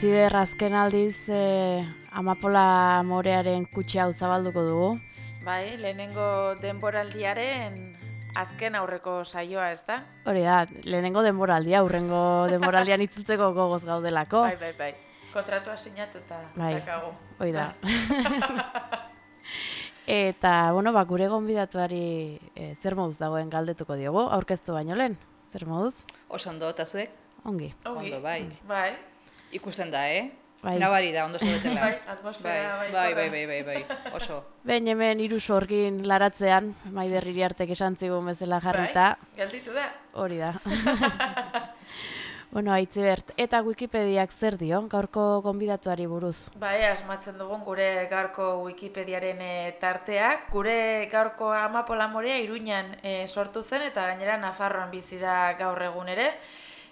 Aitziber azken aldiz e, Amapola Morearen kutxe hau zabalduko dugu. Bai, lehenengo denboraldiaren azken aurreko saioa, ez da? Hori da, lehenengo denboraldia, aurrengo denboraldian itzultzeko gogoz gaudelako. Bai, bai, bai. Kontratua sinatu eta Bai, dakago. hori da. Eta, bueno, ba, gure gonbidatuari e, zer moduz dagoen galdetuko diogu, aurkeztu baino lehen, zer moduz? Oso ondo, eta zuek? Ongi. Ongi. Ondo, bai. Bai, Ikusten da, eh? Bai. Nabari da, ondo zaudetela. bai, atmosfera bai, bai, bai, bai, bai, bai, bai, oso. Behin hemen hiru sorgin laratzean, maider iriartek esan zigun bezala jarrita, Bai, gelditu da. hori da. bueno, Aitzibert, eta Wikipediak zer dio, gaurko gonbidatuari buruz? Bai, asmatzen dugun gure gaurko Wikipediaren e, tarteak. Gure gaurko amapola morea Iruñan e, sortu zen eta gainera Nafarroan bizi da gaur egun ere.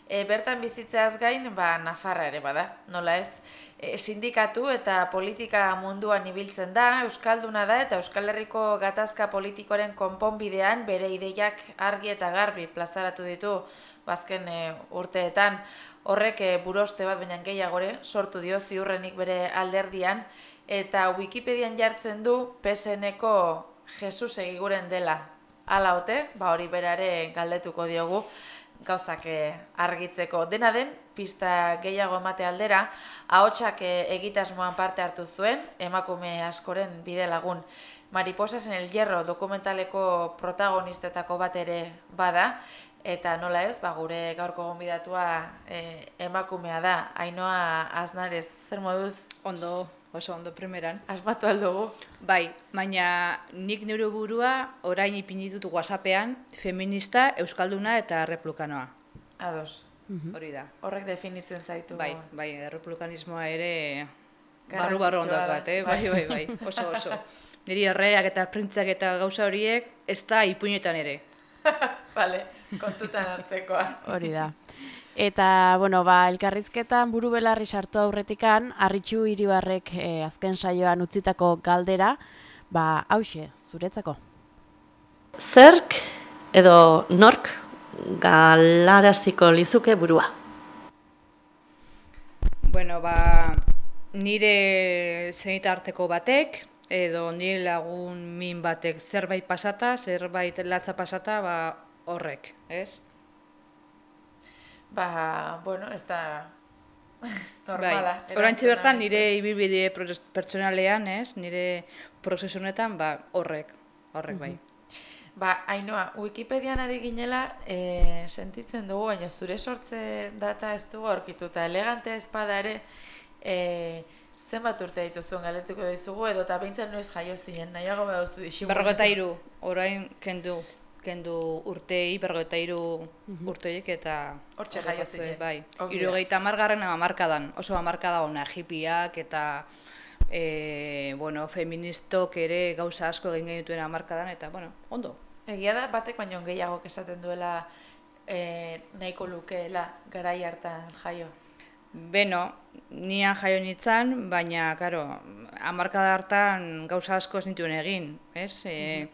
E, bertan bizitzeaz gain, ba, Nafarra ere bada, nola ez. E, sindikatu eta politika munduan ibiltzen da, Euskalduna da eta Euskal Herriko gatazka politikoaren konponbidean bere ideiak argi eta garbi plazaratu ditu bazken e, urteetan. Horrek e, buroste bat baina gehiagore sortu dio ziurrenik bere alderdian eta Wikipedian jartzen du PSN-eko Jesus egiguren dela. Hala ote, ba hori berare galdetuko diogu gauzak eh, argitzeko. Dena den, pista gehiago emate aldera, ahotsak eh, egitasmoan parte hartu zuen, emakume askoren bide lagun. Mariposas en el hierro dokumentaleko protagonistetako bat ere bada, eta nola ez, ba, gure gaurko gonbidatua eh, emakumea da, Ainoa Aznarez, zer moduz, Ondo, oso ondo primeran. asmatu aldugu. Bai, baina nik neure burua orain ipini dut WhatsAppean feminista, euskalduna eta republikanoa. Ados, Hori da. horrek definitzen zaitu. Bai, bai, errepublikanismoa ere barru-barru da. ondakat, eh? Bai, bai, bai, oso, oso. Niri erreak eta printzak eta gauza horiek ez da ipuinetan ere. Vale, kontutan hartzekoa. Hori da. Eta, bueno, ba, elkarrizketan buru belarri sartu aurretikan, harritxu iribarrek eh, azken saioan utzitako galdera, ba, hause, zuretzako. Zerk edo nork galaraziko lizuke burua. Bueno, ba, nire zenitarteko batek, edo nire lagun min batek zerbait pasata, zerbait latza pasata, ba, horrek, ez? Ba, bueno, ez da Bai, normala. orantxe bertan nire ibilbide pertsonalean, ez? Nire prozesu honetan, ba, horrek, horrek bai. Ba, Ainoa, Wikipedian ari ginela e, sentitzen dugu, baina zure sortze data ez dugu aurkituta. Elegante espada ere e, zenbat urte dituzun galetuko dizugu, edo eta behintzen noiz jaio zinen, nahiago behar duzu dixi. Berrogeta iru, orain kendu, kendu urtei, berrogeta iru urteiek eta... Hortxe jaio zinen. Bai, Ongi da. irurogeita hamargarren hamarkadan, oso hamarkada ona, hipiak eta e, bueno, feministok ere gauza asko egin genituen hamarkadan, eta, bueno, ondo. Egia da, batek baino gehiago esaten duela e, nahiko lukeela garai hartan jaio. Beno, nian jaio nintzen, baina, karo, hamarkada hartan gauza asko ez nituen egin, ez? E,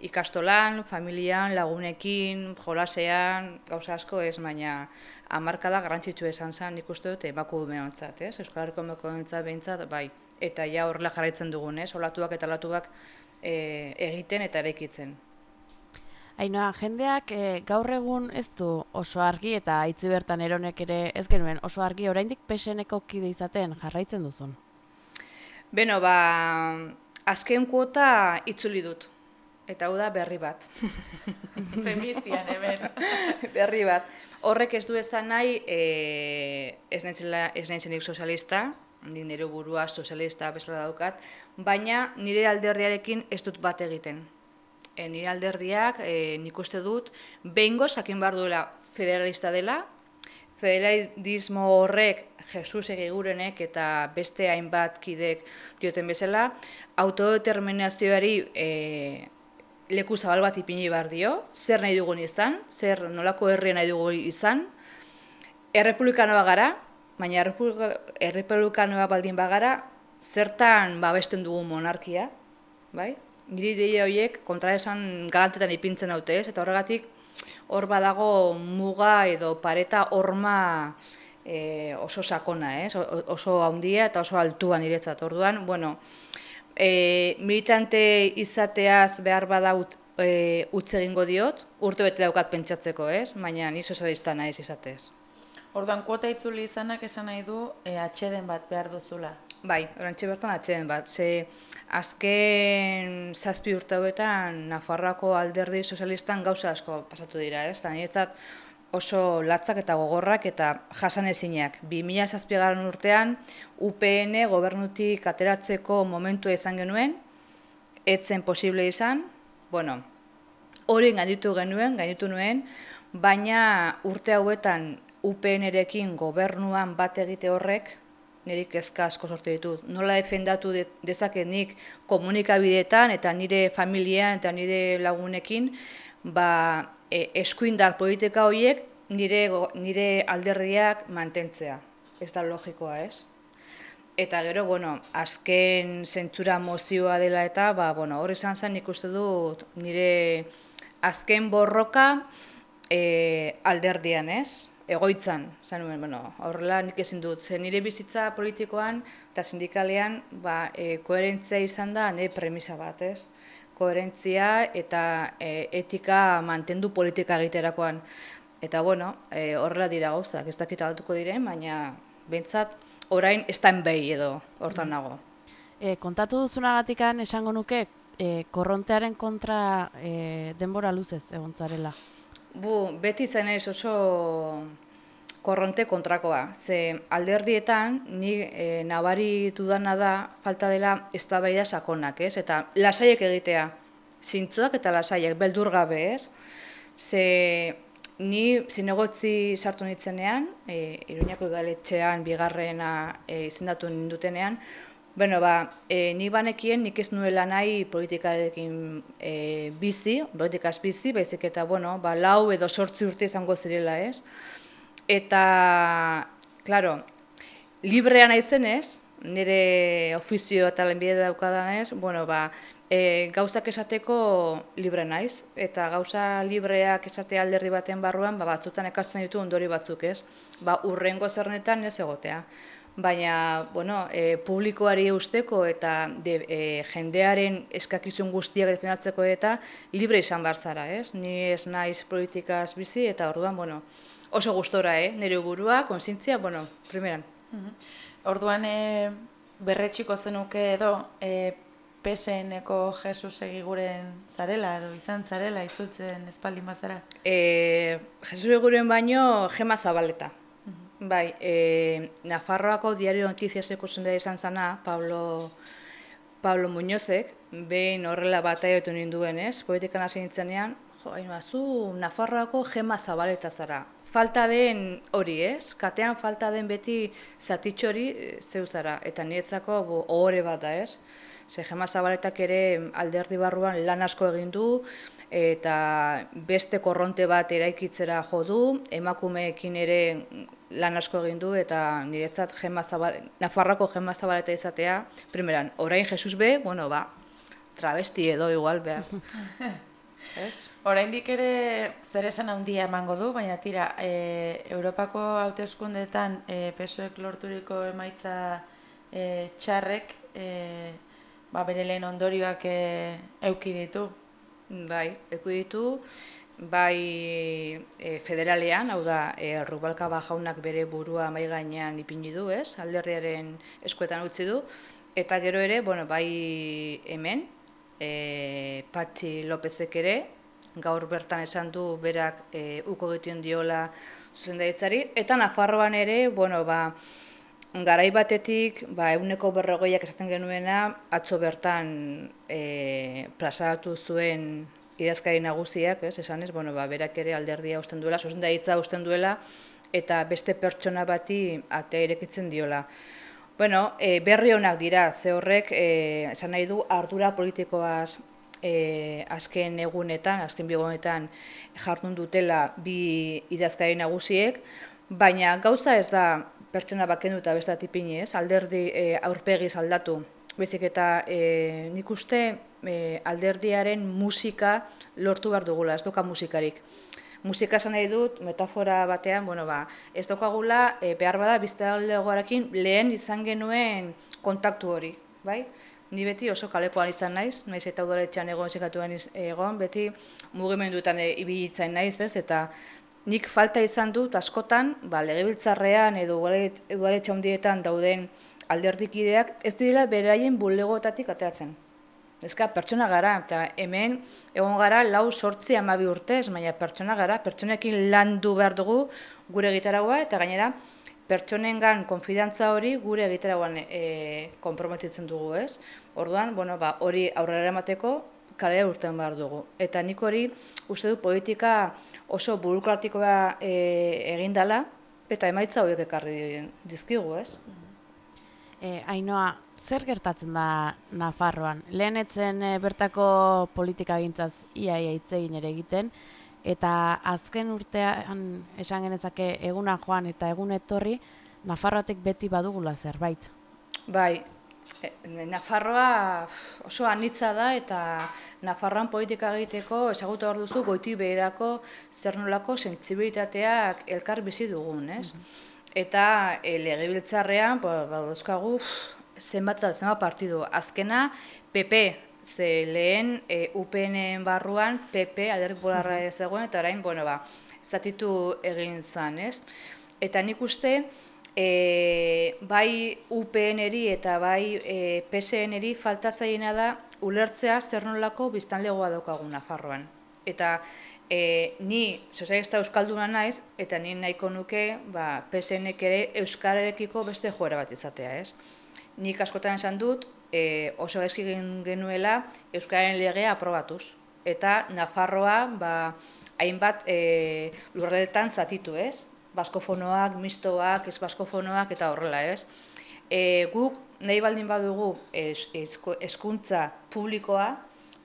ikastolan, familian, lagunekin, jolasean, gauza asko ez, baina hamarkada garrantzitsu esan zen nik uste dut emakumeontzat, ez? Euskal Herriko emakumeontzat behintzat, bai. Eta ja horrela jarraitzen dugun, ez? Olatuak eta olatuak e, egiten eta eraikitzen. Ainoa, jendeak e, gaur egun ez du oso argi eta itzi bertan eronek ere ez genuen oso argi oraindik PSN-eko kide izaten jarraitzen duzun. Beno, ba, azken kuota itzuli dut. Eta hau da berri bat. Premizian, hemen. berri bat. Horrek ez du ezan nahi, e, ez naizenik sozialista, ni nire burua sozialista bezala daukat, baina nire alderdiarekin ez dut bat egiten. E, nire alderdiak e, nik uste dut, behingo sakin behar duela federalista dela, federalismo horrek Jesus egigurenek eta beste hainbat kidek dioten bezala, autodeterminazioari e, leku zabal bat ipini behar dio, zer nahi dugun izan, zer nolako herri nahi dugu izan, errepublikanoa gara, baina errepublika- errepublikanoa baldin bagara, zertan babesten dugu monarkia, bai? Niri ideia horiek kontraesan galantetan ipintzen haute ez, eta horregatik hor badago muga edo pareta horma e, oso sakona, ez? Oso handia eta oso altua niretzat. Orduan, bueno, e, militante izateaz behar bada ut, e, utz egingo diot, urte bete daukat pentsatzeko, ez? Baina ni sozialista naiz izatez. Orduan kuota itzuli izanak esan nahi du e, atxeden bat behar duzula. Bai, orantxe bertan atxeden bat. Ze azken zazpi urte hauetan Nafarroako alderdi sozialistan gauza asko pasatu dira, ez? Eta niretzat oso latzak eta gogorrak eta jasan ezinak. 2007 garren urtean UPN gobernutik ateratzeko momentua izan genuen, etzen posible izan, bueno, hori gainditu genuen, gainditu nuen, baina urte hauetan UPN-erekin gobernuan bat egite horrek, niri kezka asko sortu ditut. Nola defendatu de, dezaket nik komunikabideetan eta nire familian eta nire lagunekin, ba, e, eskuindar politika horiek nire, nire alderdiak mantentzea. Ez da logikoa, ez? Eta gero, bueno, azken zentzura mozioa dela eta, ba, bueno, hor izan zen nik uste dut nire azken borroka e, alderdian, ez? Egoitzan, zen nuen, bueno, horrela nik ezin dut, ze nire bizitza politikoan eta sindikalean, ba, e, koherentzia izan da nire premisa bat, ez? Koherentzia eta e, etika mantendu politika egiterakoan. Eta, bueno, e, horrela dira gauzak, ez dakit aldatuko diren, baina bentsat orain ez da behi edo hortan nago. E, kontatu duzunagatikan esango nuke e, korrontearen kontra e, denbora luzez egon zarela. Bu, beti zen ez oso korronte kontrakoa. Ze alderdietan, ni e, nabari dudana da, falta dela eztabaida sakonak, ez? Eta lasaiek egitea, zintzoak eta lasaiek, beldur gabe, ez? Ze ni zinegotzi sartu nintzenean, e, Iruñako udaletxean bigarrena e, izendatu nindutenean, Bueno, ba, e, ni banekien nik ez nuela nahi politikarekin e, bizi, politikaz bizi, baizik eta, bueno, ba, lau edo sortzi urte izango zirela, ez? Eta, claro, librea naizenez, nire ofizio eta lehenbide daukadanez, bueno, ba, e, gauzak esateko libre naiz, eta gauza libreak esate alderdi baten barruan, ba, batzutan ekartzen ditu ondori batzuk, ez? Ba, urrengo zernetan ez egotea. Baina, bueno, e, publikoari usteko eta de, e, jendearen eskakizun guztiak defendatzeko eta libre izan behar zara, ez? Ni ez naiz politikaz bizi eta orduan, bueno, oso gustora, eh? Nire burua, konsintzia, bueno, primeran. Mhm. Orduan e, berretxiko zenuke edo e, PSN-eko Jesus egiguren zarela edo izan zarela itzultzen espaldin bazara. E, Jesus Eguren baino Gema Zabaleta. Bai, e, Nafarroako diario notiziaseko zundera izan zana, Pablo, Pablo Muñozek, behin horrela bataiotu ninduen, ez? Politikan hasi nintzenean, jo, hain zu Nafarroako Gema Zabaleta zara. Falta den hori, ez? Katean falta den beti zatitxo hori e, zeu zara, eta niretzako ohore bat da, ez? Ze Gema Zabaletak ere alderdi barruan lan asko egin du, eta beste korronte bat eraikitzera jo du, emakumeekin ere lan asko egin du eta niretzat Gema Zabal, Nafarroako Gema Zabaleta izatea, primeran, orain Jesus be, bueno, ba, travesti edo igual behar. Ez? Oraindik ere zer esan handia emango du, baina tira, e, Europako hauteskundeetan e, PSOEk lorturiko emaitza e, txarrek e, ba, bere lehen ondorioak e, euki ditu. Bai, eku ditu, bai e, federalean, hau da, e, Rubalcaba jaunak bere burua mai gainean ipini du, ez? Alderdiaren eskuetan utzi du, eta gero ere, bueno, bai hemen, e, Patxi Lopezek ere, gaur bertan esan du berak e, uko egiten diola zuzendaritzari, eta Nafarroan ere, bueno, ba, garai batetik, ba, euneko berrogeiak esaten genuena, atzo bertan e, plazaratu zuen idazkari nagusiak, ez, esan ez, bueno, ba, berak ere alderdia usten duela, zuzendaritza usten duela, eta beste pertsona bati atea irekitzen diola. Bueno, e, berri honak dira, ze horrek, e, esan nahi du, ardura politikoaz e, azken egunetan, azken bigonetan jardun dutela bi idazkari nagusiek, baina gauza ez da pertsona bakendu eta beste tipini ez, alderdi e, aurpegiz aldatu. Bezik eta e, nik uste e, alderdiaren musika lortu behar dugula, ez doka musikarik. Musika esan nahi dut, metafora batean, bueno, ba, ez daukagula, e, behar bada, biztaldegoarekin lehen izan genuen kontaktu hori, bai? Ni beti oso kalekoan izan naiz, naiz eta udaletxean egon zekatuen egon, beti mugimenduetan e, ibilitzen naiz, ez, eta nik falta izan dut askotan, ba, legebiltzarrean edo udaletxe handietan dauden alderdikideak ez direla beraien bulegoetatik ateatzen. Ezka, pertsona gara, eta hemen egon gara lau sortzi amabi urtez, baina pertsona gara, pertsonekin landu behar dugu gure gitaragoa, eta gainera, pertsonengan konfidantza hori gure egiteragoan e, konprometitzen dugu, ez? Orduan, bueno, ba, hori aurrera emateko kalea urtean behar dugu. Eta nik hori uste du politika oso burukratikoa e, egin dela, eta emaitza horiek ekarri dizkigu, ez? E, Ainoa, zer gertatzen da Nafarroan? Lehen etzen e, bertako politika gintzaz iaia itzegin ere egiten, eta azken urtean esan genezake eguna joan eta egun etorri, Nafarroatik beti badugula zerbait. Bai, e, Nafarroa oso anitza da eta Nafarroan politika egiteko ezagutu hor duzu goiti beherako zer nolako sentsibilitateak elkar bizi dugun, ez? Mhm. Eta e, legebiltzarrean, ba, baduzkagu, zenbat eta zenbat partidu. Azkena, PP, ze lehen e, UPN barruan PP alderdi polarra ez zegoen, eta orain, bueno, ba, zatitu egin zan, ez? Eta nik uste, e, bai UPN-eri eta bai e, PSN-eri falta zaiena da ulertzea zer nolako biztanlegoa daukagu Nafarroan. Eta e, ni sozialista euskalduna naiz, eta ni nahiko nuke ba, PSN-ek ere euskararekiko beste joera bat izatea, ez? nik askotan esan dut, e, oso eski genuela Euskararen legea aprobatuz. Eta Nafarroa, ba, hainbat e, lurredetan zatitu, ez? Baskofonoak, mistoak, ez baskofonoak eta horrela, ez? E, guk nahi baldin badugu eskuntza publikoa,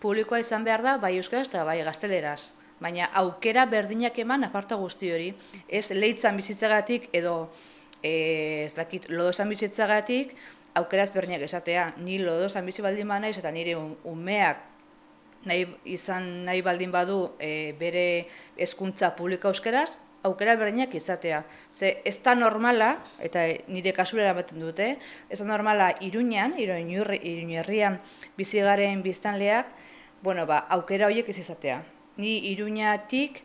publikoa izan behar da, bai euskaraz eta bai gazteleraz. Baina aukera berdinak eman aparta guzti hori, ez leitzan bizitzagatik edo ez dakit, lodozan bizitzagatik, aukeraz berniak esatea, ni lodo bizi baldin ba naiz eta nire umeak nahi izan nahi baldin badu e, bere hezkuntza publiko euskeraz, aukera berdinak izatea. Ze ez da normala, eta nire kasurera baten dute, ez da normala iruñan, iruñerrian bizi garen biztanleak, bueno, ba, aukera horiek ez izatea. Ni iruñatik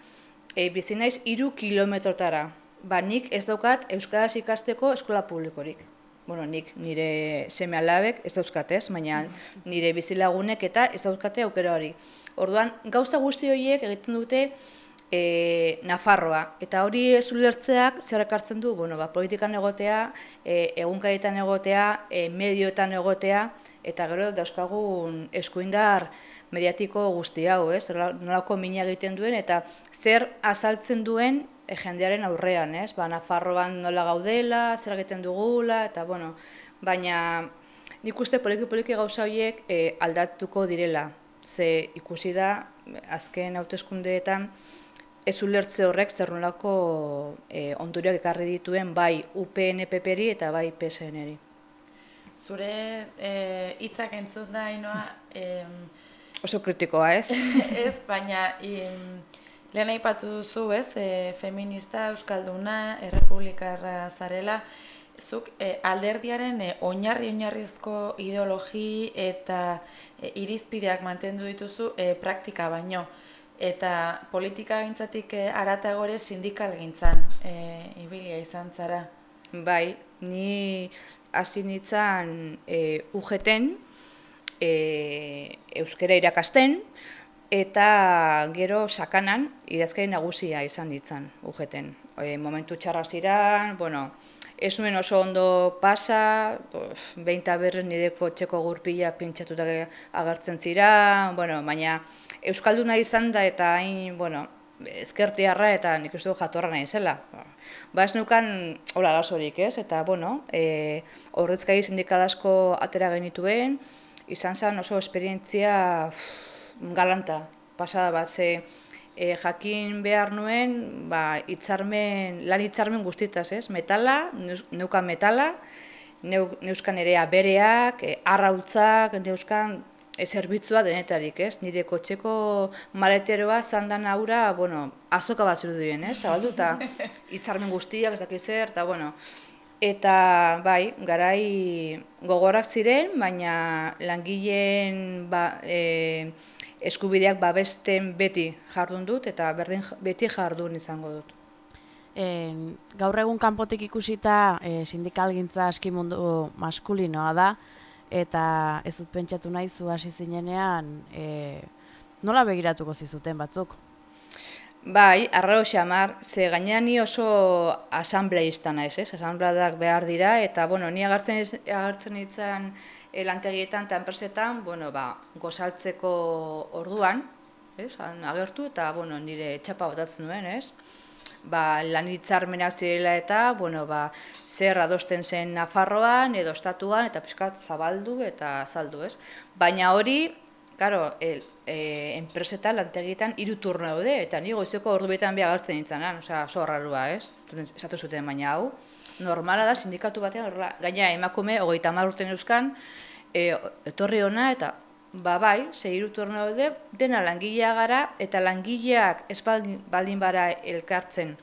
e, bizi naiz iru kilometrotara. Ba, nik ez daukat Euskaraz ikasteko eskola publikorik bueno, nik nire seme alabek ez dauzkatez, baina nire bizilagunek eta ez dauzkate aukera hori. Orduan, gauza guzti horiek egiten dute e, Nafarroa. Eta hori ez ulertzeak zer ekartzen du, bueno, ba, politikan egotea, e, egunkaritan egotea, e, medioetan egotea, eta gero dauzkagun eskuindar mediatiko guzti hau, ez? nolako mina egiten duen, eta zer azaltzen duen e, jendearen aurrean, ez? Ba, Nafarroan nola gaudela, zer egiten dugula, eta, bueno, baina nik uste poliki-poliki gauza horiek e, aldatuko direla. Ze ikusi da, azken hauteskundeetan, ez ulertze horrek zer nolako e, onduriak ekarri dituen bai UPN-PPri eta bai PSN-eri. Zure hitzak e, entzut da, inoa... E, Oso kritikoa, ez? ez, baina... Lehen aipatu duzu, ez, e, feminista, euskalduna, errepublikarra zarela, zuk e, alderdiaren e, oinarri oinarrizko ideologi eta e, irizpideak mantendu dituzu e, praktika baino. Eta politika gintzatik e, aratagore sindikal gintzan, e, ibilia izan zara. Bai, ni hasi nintzen e, ugeten, e, euskera irakasten, eta gero sakanan idazkari nagusia izan ditzan ugeten. E, momentu txarra ziran, bueno, ez nuen oso ondo pasa, behin berren nire kotxeko gurpila pintxatuta agertzen zira, bueno, baina Euskalduna izan da eta hain, bueno, ezkertiarra eta nik uste jatorra nahi zela. Ba ez nukan hola lasorik ez, eta bueno, e, horretzkai sindikalasko atera genituen, izan zen oso esperientzia galanta, pasada bat, ze e, jakin behar nuen, ba, itzarmen, lan itzarmen guztitaz, ez? Metala, neukan metala, neu, neuskan ere abereak, e, arrautzak, neuskan zerbitzua denetarik, ez? Nire kotxeko maleteroa zandan aura, bueno, azoka bat zirudien, ez? Zabaldu, eta hitzarmen guztiak, ez dakiz zer, eta, bueno, eta, bai, garai gogorrak ziren, baina langileen, ba, e, eskubideak babesten beti jardun dut, eta berdin beti jardun izango dut. E, gaur egun kanpotik ikusita e, sindikalgintza aski mundu maskulinoa da, eta ez dut pentsatu nahi zu hasi zinenean e, nola begiratuko zizuten batzuk? Bai, arraro xamar, ze gainean ni oso asambleista naiz, ez? Asambleadak behar dira, eta, bueno, ni agartzen, agartzen itzan lantegietan eta enpresetan, bueno, ba, gozaltzeko orduan, ez? Agertu eta, bueno, nire txapa botatzen duen, ez? Ba, lan hitzarmenak zirela eta bueno, ba, zer adosten zen Nafarroan edo estatuan eta pixkat zabaldu eta azaldu, ez? Baina hori, claro, el, e, enpresetan, lantegietan, hiru turno daude eta ni goizeko ordu betan bi agertzen nintzenan, osea, oso rarua, ez? Esatu zuten baina hau, normala da sindikatu batean horrela, gaina emakume 30 urten euskan, e, etorri ona eta Ba bai, segiru turno daude, dena langilea gara eta langileak ez baldin bara elkartzen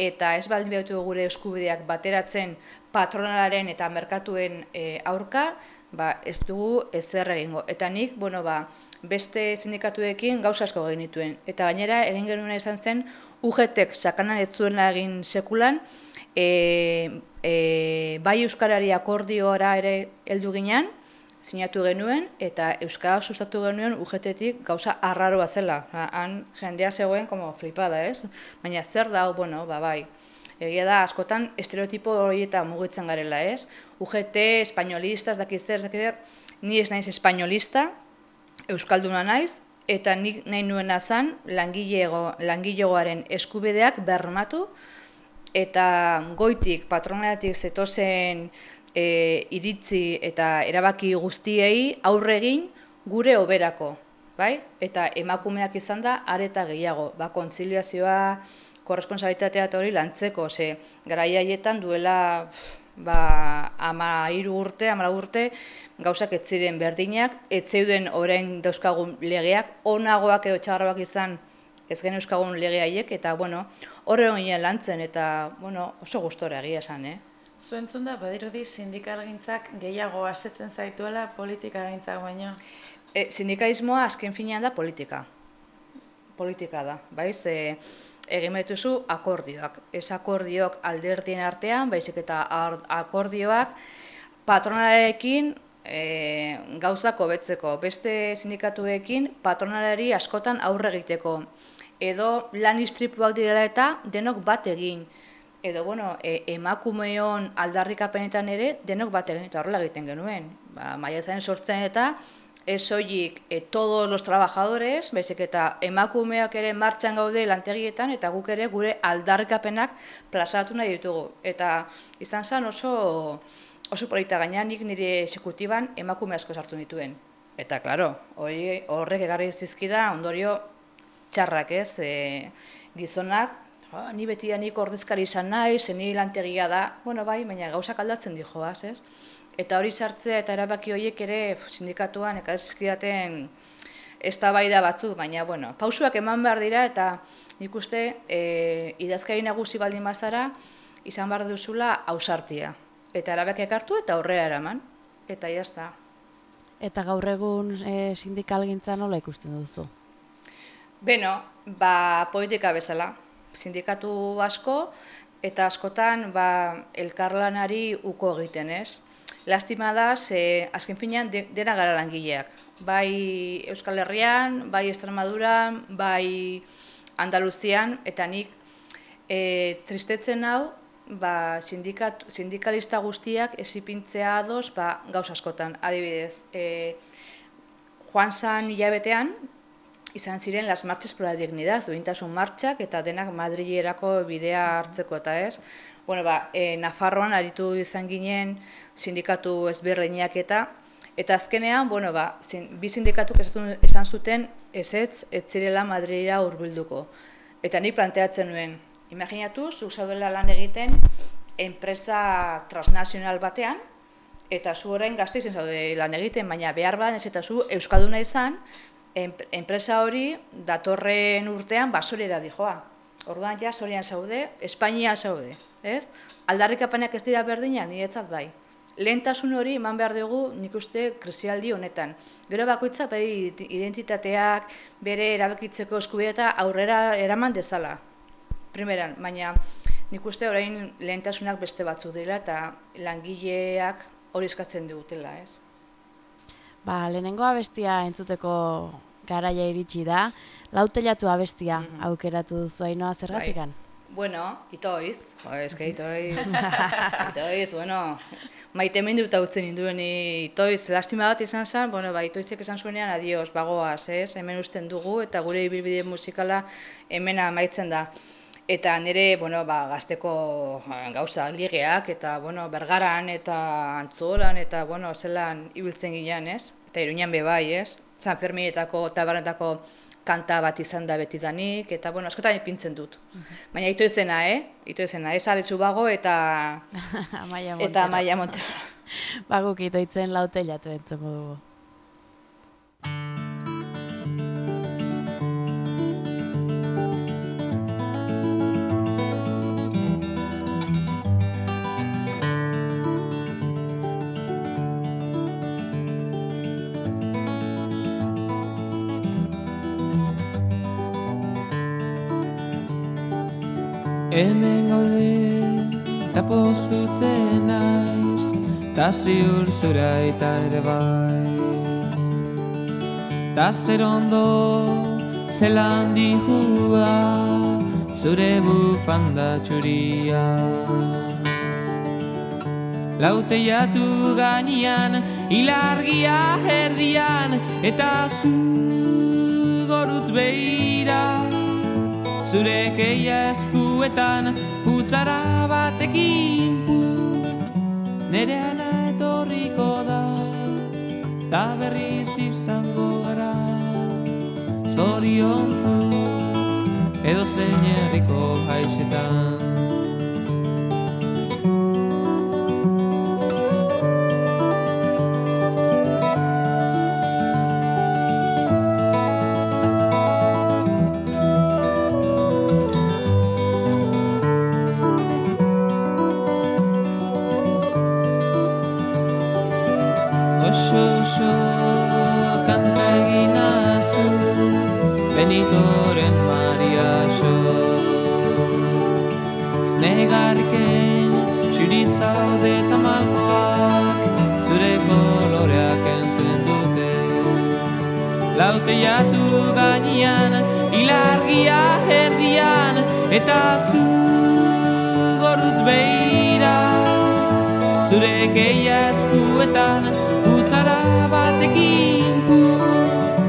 eta ez baldin behatu gure eskubideak bateratzen patronalaren eta merkatuen e, aurka, ba ez dugu ezer egingo. Eta nik, bueno, ba, beste sindikatuekin gauza asko egin dituen. Eta gainera, egin genuena izan zen, UGTek sakanan ez zuena egin sekulan, e, e, bai Euskarari akordioara ere heldu ginean, sinatu genuen eta euskara sustatu genuen UGTetik gauza arraroa zela. Han jendea zegoen como flipada, ez? Baina zer da, bueno, ba bai. Egia da askotan estereotipo horieta mugitzen garela, ez? UGT, espainolistas, dakiz zer, dakiz ni ez naiz espainolista, euskalduna naiz, eta nik nahi nuena zan langilego, langilegoaren eskubideak bermatu, eta goitik, patronalatik zetozen e, iritzi eta erabaki guztiei aurre egin gure oberako, bai? Eta emakumeak izan da areta gehiago, ba kontziliazioa, korresponsabilitatea eta hori lantzeko, ze garaia haietan duela ba, ama iru urte, amala urte, gauzak ez ziren berdinak, ez zeuden orain dauzkagun legeak, onagoak edo txagarroak izan ez gen euskagun lege haiek, eta bueno, horre honien lantzen, eta bueno, oso gustora egia esan, eh? Zuentzun da, badirudi sindikalgintzak gehiago asetzen zaituela politika gintzak baino? E, sindikalismoa azken finean da politika. Politika da, bai? Ze egin zu akordioak. Ez akordioak alderdien artean, baizik eta akordioak patronalarekin e, gauzako betzeko. Beste sindikatuekin patronalari askotan aurre egiteko. Edo lan istripuak direla eta denok bat egin edo bueno, e, emakumeon aldarrikapenetan ere denok bat eta horrela egiten genuen. Ba, maia zen sortzen eta ez soilik e, todos los trabajadores, baizik eta emakumeak ere martxan gaude lantegietan eta guk ere gure aldarrikapenak plazaratu nahi ditugu. Eta izan zen oso oso polita gainean nik nire esekutiban emakume asko sartu dituen. Eta claro, hori horrek egarri zizkida ondorio txarrak, ez? E, gizonak ba, ni beti nik ordezkari izan nahi, zeni lantegia da, bueno, bai, baina gauzak aldatzen di joaz, ez? Eta hori sartzea eta erabaki horiek ere sindikatuan ekarzkidaten ez da bai da batzu, baina, bueno, pausuak eman behar dira eta nik uste e, idazkari nagusi baldin bazara izan behar duzula ausartia. Eta erabakiak hartu eta aurrera eraman, eta jazta. Eta gaur egun e, sindikal gintza nola ikusten duzu? Beno, ba, politika bezala sindikatu asko eta askotan ba, elkarlanari uko egiten, ez? Lastima da, ze azken finean dena gara langileak. Bai Euskal Herrian, bai Estremaduran, bai Andaluzian, eta nik e, tristetzen hau, ba, sindikat, sindikalista guztiak ezipintzea ados ba, gauz askotan. Adibidez, e, Juan San hilabetean, izan ziren las marchas por la dignidad, duintasun martxak eta denak Madrilerako bidea hartzeko eta ez. Bueno, ba, e, Nafarroan aritu izan ginen sindikatu ezberdinak eta eta azkenean, bueno, ba, zin, bi sindikatuk esan zuten ezetz ez zirela Madrilera hurbilduko. Eta ni planteatzen nuen, imaginatu, zuk zaudela lan egiten enpresa transnazional batean, eta zu orain gazte izan zaude lan egiten, baina behar badan ez eta zu Euskalduna izan, enpresa hori datorren urtean basorera dijoa. Orduan ja, zorian zaude, Espainian zaude, ez? Aldarrikapanak ez dira berdina, niretzat bai. Lehentasun hori eman behar dugu nik uste krisialdi honetan. Gero bakoitza bere identitateak, bere erabekitzeko eskubidea aurrera eraman dezala. Primeran, baina nik uste orain lehentasunak beste batzuk dira eta langileak hori eskatzen dugutela, ez? Ba, lehenengo abestia entzuteko garaia iritsi da, lautelatu abestia mm aukeratu duzu hainoa zergatik bai. Bueno, itoiz, jo, eske itoiz, itoiz, bueno, maite mendu eta utzen induen itoiz, lastima bat izan zen, bueno, ba, itoizek esan zuenean, adios, bagoaz, ez, hemen usten dugu, eta gure ibilbide musikala hemen amaitzen da. Eta nire, bueno, ba, gazteko gauza ligeak, eta, bueno, bergaran, eta antzolan, eta, bueno, zelan ibiltzen ginean, ez? Eta iruñan bebai, ez? San Fermietako, tabarretako kanta bat izan da beti danik, eta, bueno, askotan ipintzen dut. Baina ito ezena, eh? Ito ezena, ez aletsu bago, eta... Amaia Montero. Eta Amaia Montero. Baguk ito itzen lautelatu entzuko dugu. Hemen gaude, eta pozutzen naiz, ta ziur zura eta ere bai. Ta zer ondo, zelan dihua, zure bufanda txuria. Laute jatu gainian, ilargia herdian, eta zu gorutz behira. Zure keia eskuetan futzara batekin putz Nere ana etorriko da Ta berriz izango gara Zoriontzu edo zein erriko haixetan teiatu gainean ilargia herdian eta zu gorutz beira zure keia eskuetan futzara batekin putz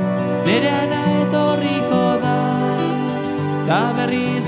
bere ara etorriko da eta berriz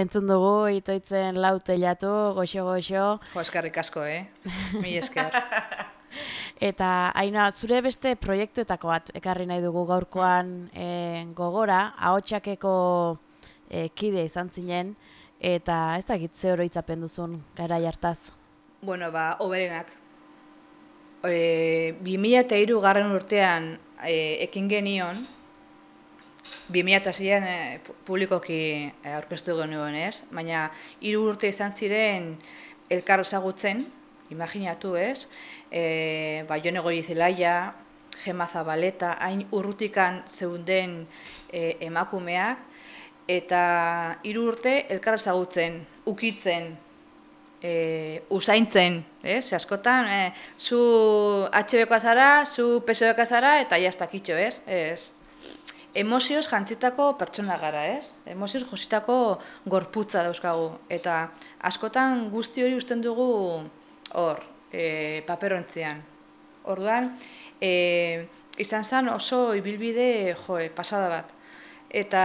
entzun dugu, itoitzen lau telatu, goxo-goxo. Jo, eskerrik asko, eh? Mi esker. Eta, aina, zure beste proiektuetako bat, ekarri nahi dugu gaurkoan e, gogora, ahotsakeko e, kide izan zinen, eta ez dakit ze oroitzapen duzun gara jartaz. Bueno, ba, oberenak. E, 2003 garren urtean e, ekin genion, 2006an e, publikoki e, aurkeztu genuen ez, baina hiru urte izan ziren elkar ezagutzen, imaginatu ez, e, ba, Jone Gorizelaia, Gema Zabaleta, hain urrutikan zeunden e, emakumeak, eta hiru urte elkar ezagutzen, ukitzen, e, usaintzen, ez? Askotan, e, zu HBkoa zara, zu PSOkoa zara, eta jaztakitxo, ez? Ez, emozioz jantzitako pertsona gara, ez? Emozioz jositako gorputza dauzkagu. Eta askotan guzti hori usten dugu hor, e, paperontzean. Orduan, e, izan zen oso ibilbide joe, pasada bat. Eta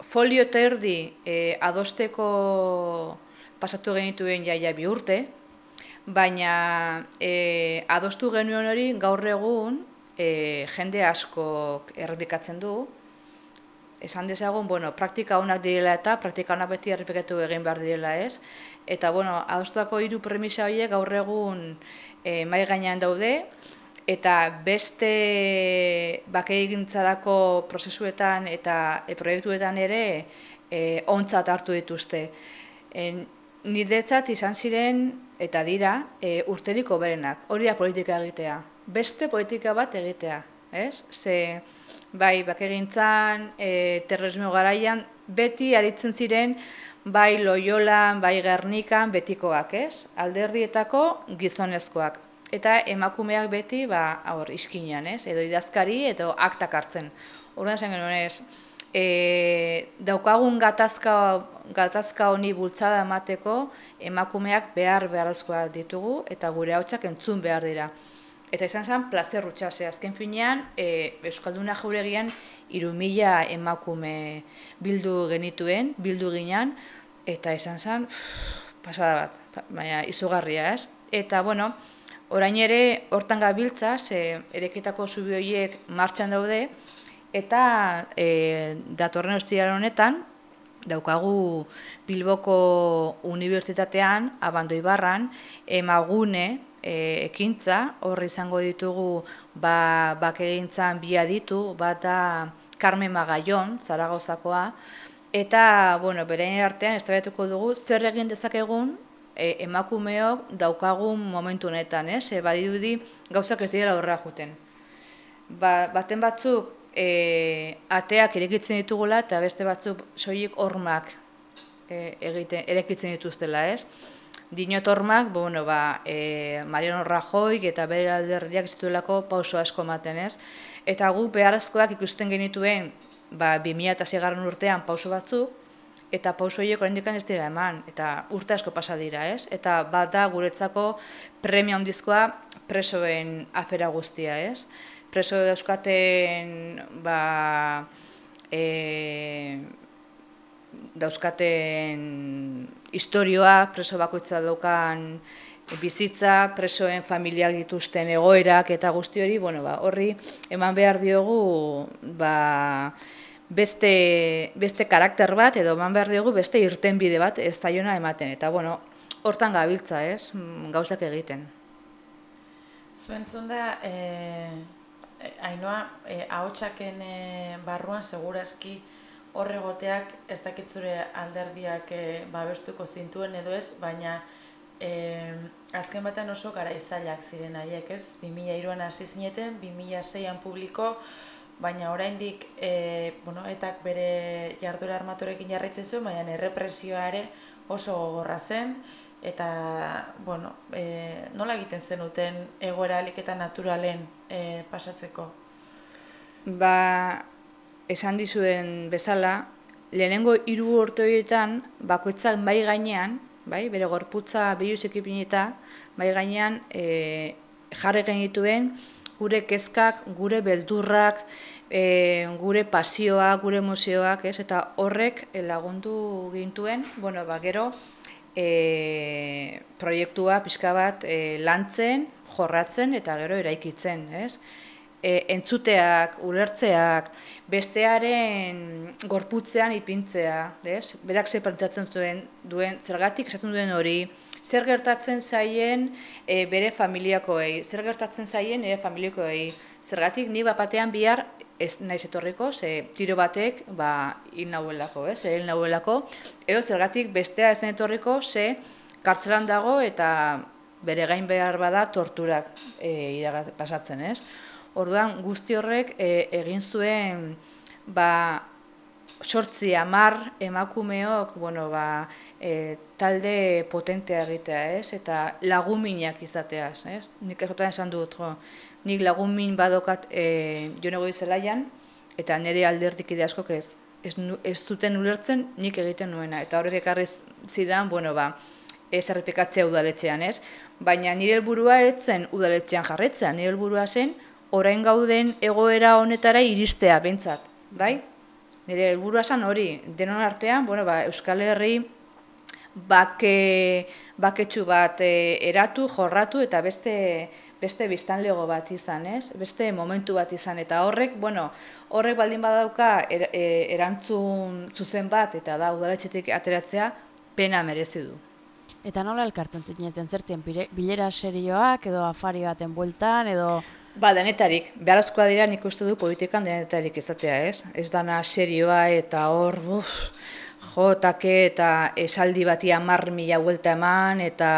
folio eta erdi e, adosteko pasatu genituen jaia bi urte, baina e, adostu genuen hori gaur egun e, jende asko errepikatzen du, esan dezagun, bueno, praktika honak direla eta praktika honak beti errepikatu egin behar direla ez. Eta, bueno, adostuako hiru premisa horiek gaur egun e, mai gainean daude, eta beste bakegintzarako prozesuetan eta e, proiektuetan ere e, ontzat hartu dituzte. E, niretzat izan ziren eta dira e, urteriko berenak, hori da politika egitea beste politika bat egitea, ez? Ze, bai, bakegintzan, e, terrorismo garaian, beti aritzen ziren, bai Loyolan, bai Gernikan, betikoak, ez? Alderdietako gizonezkoak. Eta emakumeak beti, ba, aur, iskinean, ez? Edo idazkari, edo aktak hartzen. Horren zen genuen, ez? E, daukagun gatazka, gatazka honi bultzada emateko emakumeak behar beharrezkoa ditugu eta gure hautsak entzun behar dira. Eta izan zen, plazer rutsa, ze azken finean, e, Euskalduna jauregian iru mila emakume bildu genituen, bildu ginean, eta izan zen, pasada bat, baina izugarria ez. Eta, bueno, orain ere, hortan gabiltza, ze erekitako zubi horiek martxan daude, eta e, datorren hostiaren honetan, daukagu Bilboko Unibertsitatean, abandoibarran, emagune, e, ekintza, horri izango ditugu ba, bakegintzan bi ditu, bat da Carmen Magallon, Zaragozakoa, eta, bueno, berein artean, ez dugu, zer egin dezakegun e, emakumeok daukagun momentu honetan, ez? E, badirudi gauzak ez direla horra juten. Ba, baten batzuk e, ateak erekitzen ditugula eta beste batzuk soilik hormak e, egiten, erekitzen dituztela, ez? Dinotormak, bueno, ba, e, Mariano Rajoy eta bere alderdiak zituelako pauso asko ematen, ez? Eta gu beharrezkoak ikusten genituen, ba, 2006 garran urtean pauso batzuk, eta pauso horiek oraindik ez dira eman, eta urte asko pasa dira, ez? Eta bat da guretzako premia handizkoa presoen afera guztia, ez? Preso dauzkaten, ba, e, dauzkaten historioak, preso bakoitza daukan bizitza, presoen familiak dituzten egoerak eta guzti hori, bueno, ba, horri eman behar diogu ba, beste, beste karakter bat edo eman behar diogu beste irtenbide bat ez zaiona ematen. Eta bueno, hortan gabiltza, ez, gauzak egiten. Zuentzun da, e, hainoa, e, ahotsaken e, barruan seguraski, horregoteak ez dakitzure alderdiak e, babestuko zintuen edo ez, baina e, azken batean oso gara izailak ziren haiek ez, 2002an hasi zineten, 2006an publiko, baina oraindik e, bueno, etak bere jardura armaturekin jarraitzen zuen, baina errepresioa ere oso gogorra zen, eta bueno, e, nola egiten zenuten egoera aliketa naturalen e, pasatzeko? Ba, esan dizuen bezala, lehenengo hiru urte horietan bakoitzak bai gainean, bai, bere gorputza biluz ekipineta, bai gainean e, jarri genituen gure kezkak, gure beldurrak, e, gure pasioak, gure emozioak, ez? Eta horrek lagundu gintuen, bueno, ba, gero, e, proiektua pixka bat e, lantzen, jorratzen eta gero eraikitzen, ez? E, entzuteak, ulertzeak, bestearen gorputzean ipintzea, ez? Berak ze pentsatzen duen, duen zergatik esaten duen hori, zer gertatzen zaien e, bere familiakoei, zer gertatzen zaien ere familiakoei, zergatik ni bapatean bihar ez naiz etorriko, ze tiro batek ba hil nauelako, ez? Hil nauelako, edo zergatik bestea ez etorriko, ze kartzelan dago eta bere gain behar bada torturak e, pasatzen, ez? Orduan guzti horrek e, egin zuen ba sortzi hamar emakumeok, bueno, ba, e, talde potentea egitea, ez? Eta laguminak izateaz, ez? Nik esotan esan dut, jo, nik lagumin badokat e, jonego izelaian, eta nire alderdik ide asko ez, ez, ez duten ulertzen nik egiten nuena. Eta horrek ekarri zidan, bueno, ba, ez errepikatzea udaletxean, ez? Baina nire helburua ez zen udaletxean jarretzea, nire helburua zen, orain gauden egoera honetara iristea bentsat, bai? Nire helburua san hori, denon artean, bueno, ba, Euskal Herri bake, baketsu bat e, eratu, jorratu eta beste beste biztanlego bat izan, ez? Beste momentu bat izan eta horrek, bueno, horrek baldin badauka er, e, erantzun zuzen bat eta da udaletxetik ateratzea pena merezi du. Eta nola elkartzen zinetzen zertzen bilera serioak edo afari baten bueltan edo Ba, denetarik. Beharazkoa dira nik uste du politikan denetarik izatea, ez? Ez dana serioa eta hor, uf, jotake eta esaldi batia mar mila huelta eman eta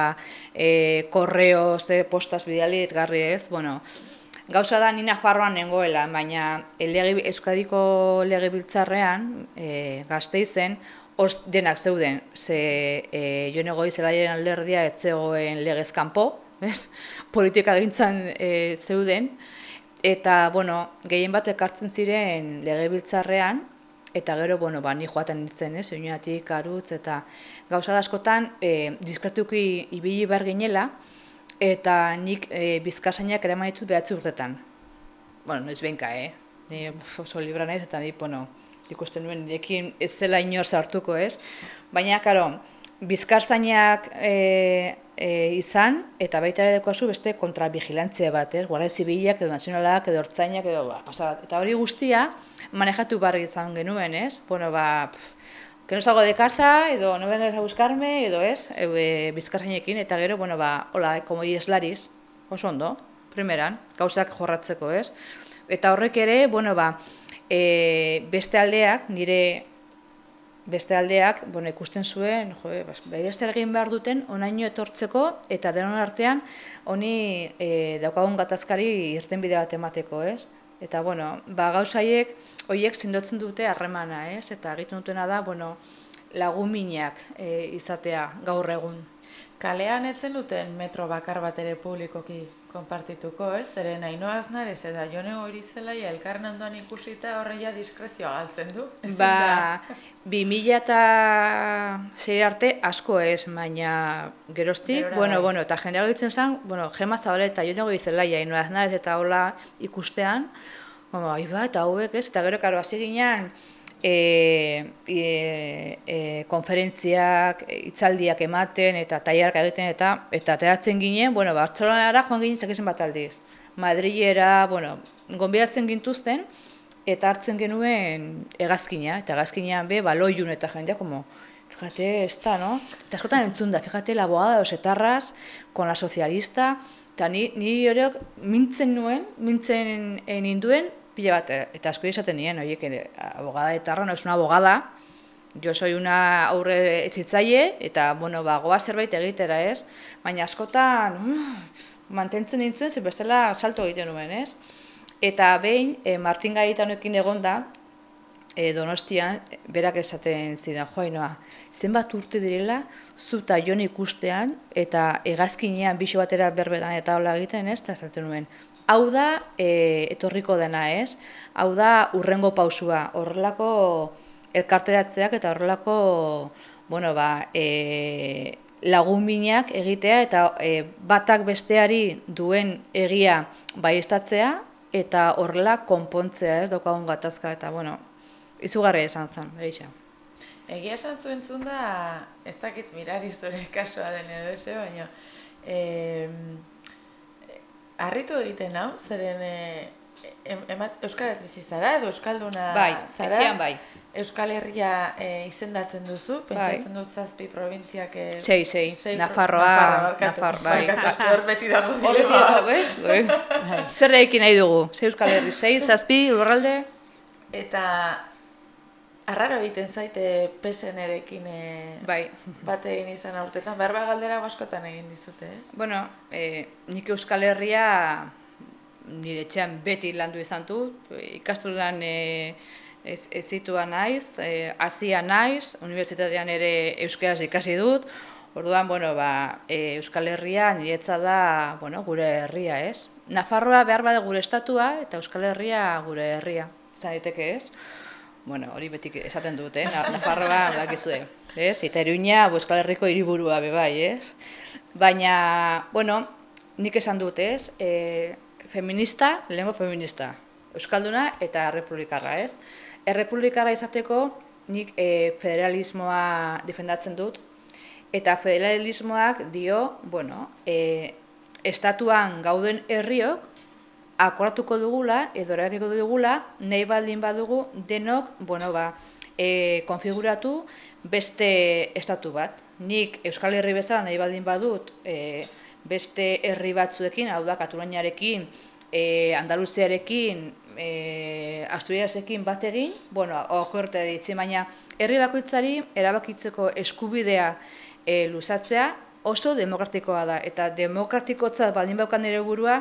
e, korreo ze postaz bidali etgarri ez, bueno, gauza da nina farroan nengoela, baina lege, Euskadiko lege biltzarrean, e, gazte izen, os denak zeuden, ze e, jo negoi alderdia etzegoen legezkanpo, ez? politika gintzan e, zeuden, eta, bueno, gehien bat ekartzen ziren legebiltzarrean, eta gero, bueno, ba, ni joaten nintzen, ez, egunatik, arutz, eta gauza askotan e, diskretuki ibili behar ginela, eta nik e, bizkasainak ere ditut behatzi urtetan. Bueno, noiz benka, eh? Ni oso libra naiz, eta ni, bueno, ikusten nuen, nirekin ez zela inor sartuko, ez? Baina, karo, bizkarzainak e, e, izan, eta baita ere dekoazu beste kontrabigilantzia bat, ez? Guardia zibilak, edo nazionalak, edo hortzainak, edo ba, pasabat. Eta hori guztia, manejatu barri izan genuen, ez? Bueno, ba, pff, que no salgo de casa, edo no venez a buscarme, edo ez, e, bizkarzainekin, eta gero, bueno, ba, hola, como eslariz, oso ondo, primeran, gauzak jorratzeko, ez? Eta horrek ere, bueno, ba, e, beste aldeak, nire beste aldeak, bueno, ikusten zuen, jo, behar egin behar duten, onaino etortzeko, eta denon artean, honi e, daukagun gatazkari irten bide bat emateko, ez? Eta, bueno, ba, gauzaiek, horiek zindotzen dute harremana, ez? Eta egiten dutena da, bueno, laguminak e, izatea gaur egun. Kalean etzen duten metro bakar bat ere publikoki konpartituko, ez? Zeren ainoaz narez, eta jone hori zela, elkarren ondoan ikusita horreia diskrezioa galtzen du. ba, bi mila eta zei arte asko ez, baina geroztik, bueno, bai. bueno, eta jendea gitzen zen, bueno, gema zabale eta jone hori zela, ainoaz narez eta hola ikustean, bueno, ba, eta hauek ez, eta gero, karo, hasi ginean, e, e, e, konferentziak, hitzaldiak ematen eta tailark egiten eta eta ateratzen ginen, bueno, Bartzelonara joan ginen zakezen bat aldiz. Madrilera, bueno, gonbidatzen gintuzten eta hartzen genuen hegazkina, eta hegazkinean be baloiun eta jendea como Fíjate, esta, ¿no? Eta askotan entzun da, fíjate, la abogada de con la socialista, eta ni, ni horiok mintzen nuen, mintzen ninduen, pila bat, eh, eta asko izaten nien, horiek, abogada de tarra, no es una abogada, jo soy una aurre etxitzaile, eta, bueno, ba, goa zerbait egitera, ez? Baina askotan, uh, mantentzen nintzen, zer bestela salto egiten nuen, ez? Eta behin, e, Martin Gaitanoekin egon da, e, donostian, berak esaten zidan, joa, zenbat urte direla, zuta jon ikustean, eta egazkinean biso batera berbetan eta hola egiten, ez? Eta esaten nuen, hau da e, etorriko dena, ez? Hau da urrengo pausua, horrelako elkarteratzeak eta horrelako bueno, ba, e, lagun minak egitea eta e, batak besteari duen egia baiestatzea eta horrela konpontzea ez daukagun gatazka eta bueno, izugarri esan zen, egisa. Egia esan zuen da, ez dakit mirari zure kasua den edo ez, baina eh, harritu egiten hau, zeren eh, emat, Euskaraz bizi zara edo Euskalduna bai, zara? Etxean bai, Euskal Herria e, izendatzen duzu, bai. pentsatzen dut zazpi provintziak... E, sei, sei, Nafarroa, Nafarroa, bai. Hor beti dago Hor beti dago, bez? Bai. Zer nahi dugu? Sei Euskal Herri, sei, zazpi, lurralde? Eta arraro egiten zaite PSN-erekin e, bai. bate egin izan aurtetan, berba galdera baskotan egin dizute, ez? Bueno, e, nik Euskal Herria nire etxean beti landu izan du, ikastolan e, ez, ez zitua naiz, e, azia naiz, unibertsitatean ere euskaraz ikasi dut, orduan, bueno, ba, e, Euskal Herria niretza da, bueno, gure herria, ez? Nafarroa behar bada gure estatua eta Euskal Herria gure herria, izan daiteke, ez? Bueno, hori betik esaten dut, eh? Nafarroa dakizue, ez? Eta Iruña, Euskal Herriko hiriburua be bai, ez? Baina, bueno, nik esan dut, ez? E, feminista, lehenko feminista, Euskalduna eta Republikarra, ez? Errepublikara izateko nik e, federalismoa defendatzen dut, eta federalismoak dio, bueno, e, estatuan gauden herriok, akoratuko dugula, edo erabakiko dugula, nahi baldin badugu denok, bueno, ba, e, konfiguratu beste estatu bat. Nik Euskal Herri bezala nahi baldin badut, e, beste herri batzuekin, hau da, Kataluniarekin, e, Andaluziarekin, e, Asturiasekin bat egin, bueno, okorteri itzi, baina herri bakoitzari erabakitzeko eskubidea e, luzatzea oso demokratikoa da, eta demokratikotza baldin baukan ere burua,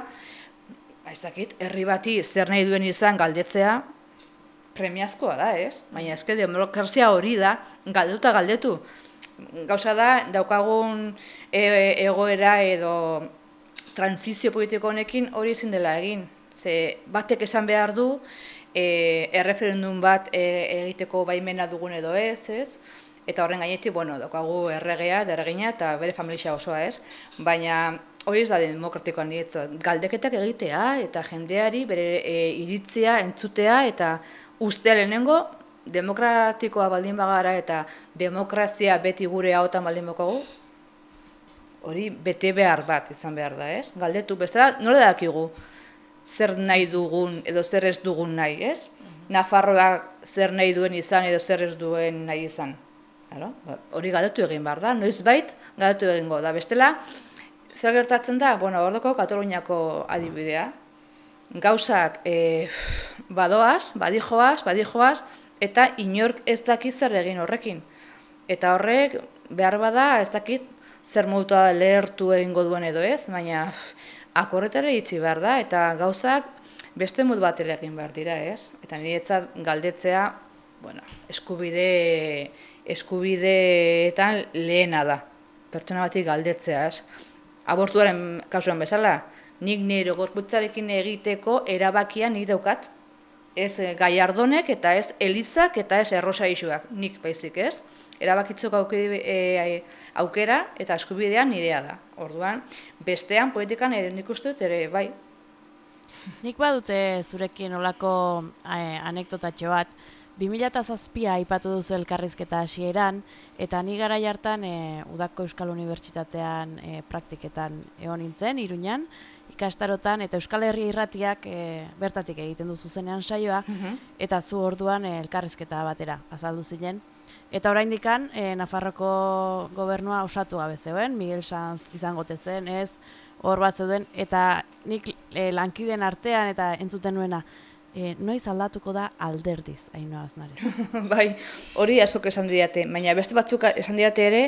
ba, ezakit, herri bati zer nahi duen izan galdetzea, premiazkoa da, ez? Baina ezke demokrazia hori da, galduta galdetu. Gauza da, daukagun e, egoera edo transizio politiko honekin hori ezin dela egin ze batek esan behar du e, erreferendum bat e, egiteko baimena dugun edo ez, ez? Eta horren gainetik, bueno, daukagu erregea, derregina eta bere familia osoa, ez? Baina hori ez da demokratikoa niretza, galdeketak egitea eta jendeari bere e, iritzia entzutea eta ustea lehenengo demokratikoa baldin bagara eta demokrazia beti gure hautan baldin bakagu, hori bete behar bat izan behar da, ez? Galdetu, bestela, nola dakigu? zer nahi dugun edo zer ez dugun nahi, ez? Nafarroak zer nahi duen izan edo zer ez duen nahi izan. Ba, hori galdetu egin behar da, noiz bait galdetu egingo da. Bestela, zer gertatzen da, bueno, ordoko Kataluniako adibidea. Gauzak e, badoaz, badijoaz, badijoaz, eta inork ez dakit zer egin horrekin. Eta horrek, behar bada, ez dakit zer moduta lehertu egingo duen edo ez, baina akorretara itxi behar da, eta gauzak beste mod bat egin behar dira, ez? Eta niretzat galdetzea, bueno, eskubide, eskubideetan lehena da, pertsona batik galdetzea, ez? Abortuaren kasuan bezala, nik nire gorputzarekin egiteko erabakia nik daukat, ez gaiardonek eta ez elizak eta ez errosa isuak, nik baizik ez erabakitzeko e, aukera eta eskubidea nirea da. Orduan, bestean politikan ere nik uste dut ere bai. Nik badute zurekin olako e, anekdotatxo bat, 2007a aipatu duzu elkarrizketa hasieran eta ni gara jartan e, Udako Euskal Unibertsitatean e, praktiketan egon nintzen, Iruñan, ikastarotan eta Euskal Herri irratiak e, bertatik egiten duzu zenean saioa mhm. eta zu orduan e, elkarrizketa batera azaldu zinen. Eta orain dikan, e, Nafarroko gobernua osatu abezeuen, Miguel Sanz izango tezen, ez, hor bat zeuden, eta nik e, lankiden artean eta entzuten nuena, e, noiz aldatuko da alderdiz, hain aznare. bai, hori azok esan diate, baina beste batzuk esan diate ere,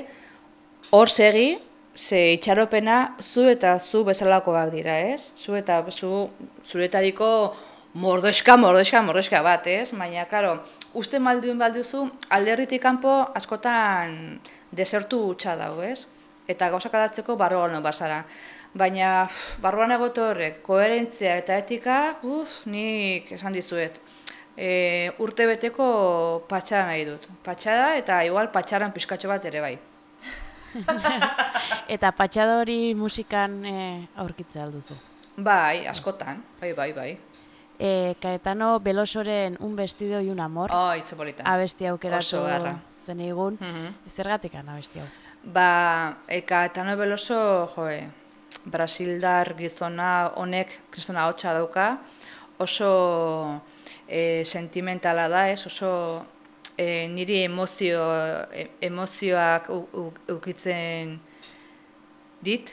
hor segi, ze itxaropena zu eta zu bezalakoak dira, ez? Zu eta zu, zuretariko mordoska, mordoska, mordoska bat, ez? Baina, karo, uste malduen balduzu, alderritik kanpo askotan desertu utxa dago, ez? Eta gauzak adatzeko barroan bazara. Baina barroan egote horrek, koherentzia eta etika, uf, nik esan dizuet. E, urte beteko patxara nahi dut. Patxara eta igual patxaran pizkatxo bat ere bai. Eta patxadori musikan e, aurkitzea alduzu. Bai, askotan, bai, bai, bai. E, Caetano Belosoren Un vestido y un amor. Oh, itze polita. Abesti aukeratu Oso garra. zenigun. Mhm. Zergatik abesti hau. Ba, eka eta no beloso, joe, Brasildar gizona honek kristona hotxa dauka, oso e, sentimentala da, ez, oso e, niri emozio, e, emozioak u- u- ukitzen dit,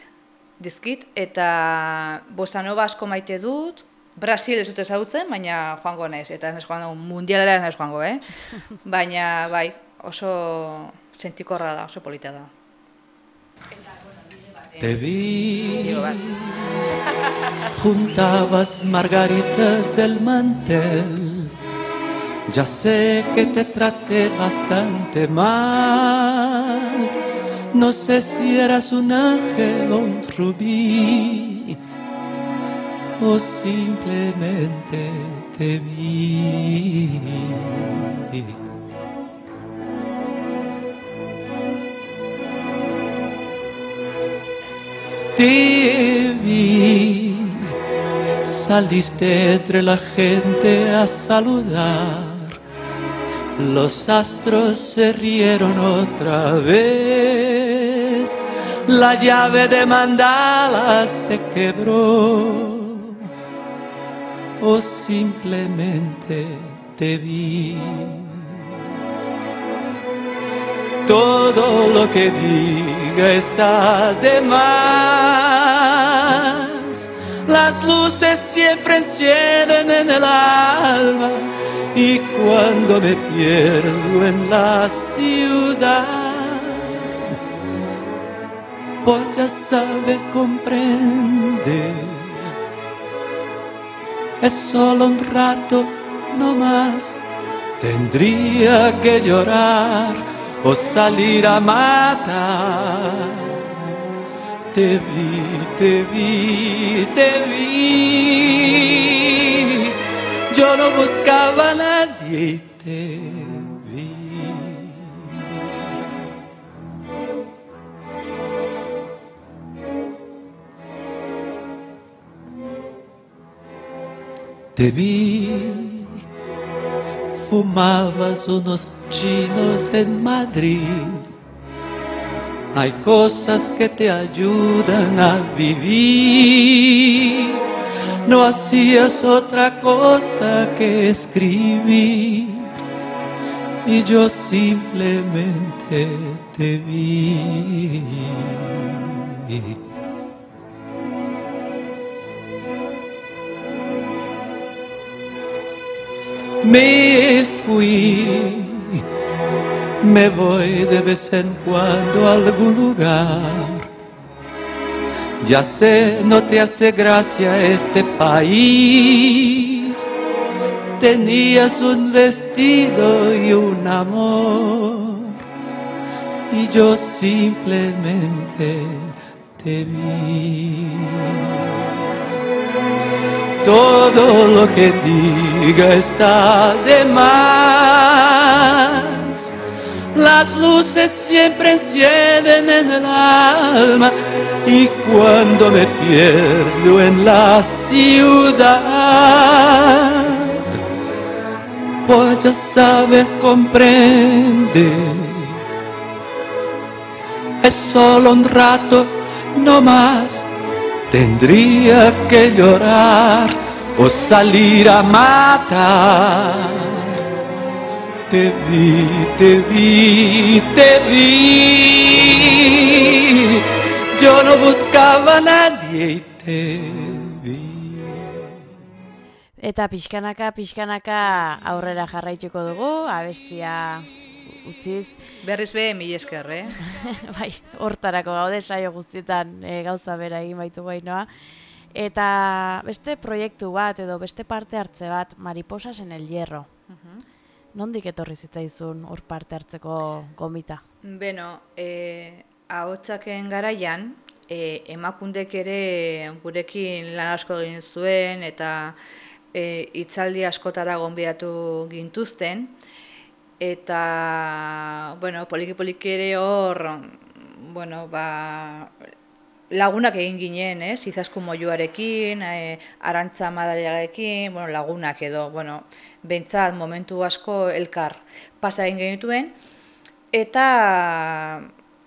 dizkit, eta bossa nova asko maite dut, Brasil ez dut ezagutzen, baina joango naiz, eta ez joango, mundialera ez joango, eh? Baina, bai, oso sentikorra da, oso polita da. Te vi, Digo, juntabas margaritas del mantel. Ya sé que te traté bastante mal. No sé si eras un ángel o un rubí. O simplemente te vi. Te vi, saliste entre la gente a saludar. Los astros se rieron otra vez. La llave de mandala se quebró. O simplemente te vi. Todo lo que diga está de más. Las luces siempre encienden en el alma y cuando me pierdo en la ciudad, pues ya sabe comprender. Es solo un rato, no más. Tendría que llorar o salir a matar. Te vi, te vi, te vi. Yo no buscaba a nadie y te vi. Te vi, fumabas unos chinos en Madrid. Hay cosas que te ayudan a vivir. No hacías otra cosa que escribir. Y yo simplemente te vi. Me fui, me voy de vez en cuando a algún lugar. Ya sé, no te hace gracia este país. Tenías un vestido y un amor, y yo simplemente te vi. Todo lo que diga está de más. Las luces siempre encienden en el alma y cuando me pierdo en la ciudad, pues ya sabes comprender. Es solo un rato, no más. Tendría que llorar o salir a matar. Te vi, te vi, te vi. Yo no buscaba a nadie y te vi. Eta pixkanaka, pixkanaka aurrera jarraituko dugu, abestia utziz, Berriz be, mil esker, eh? bai, hortarako gaude saio guztietan e, gauza bera egin baitu gainoa. Eta beste proiektu bat edo beste parte hartze bat, Mariposas en el Hierro. Nondik etorri zitzaizun hor parte hartzeko gomita? Beno, e, ahotsaken garaian, e, emakundek ere gurekin lan asko egin zuen eta e, hitzaldi askotara gonbidatu gintuzten. Eta, bueno, poliki poliki ere hor, bueno, ba, lagunak egin ginen, ez? Izasku moioarekin, e, arantza madariarekin, bueno, lagunak edo, bueno, bentsat momentu asko elkar pasa egin genituen, eta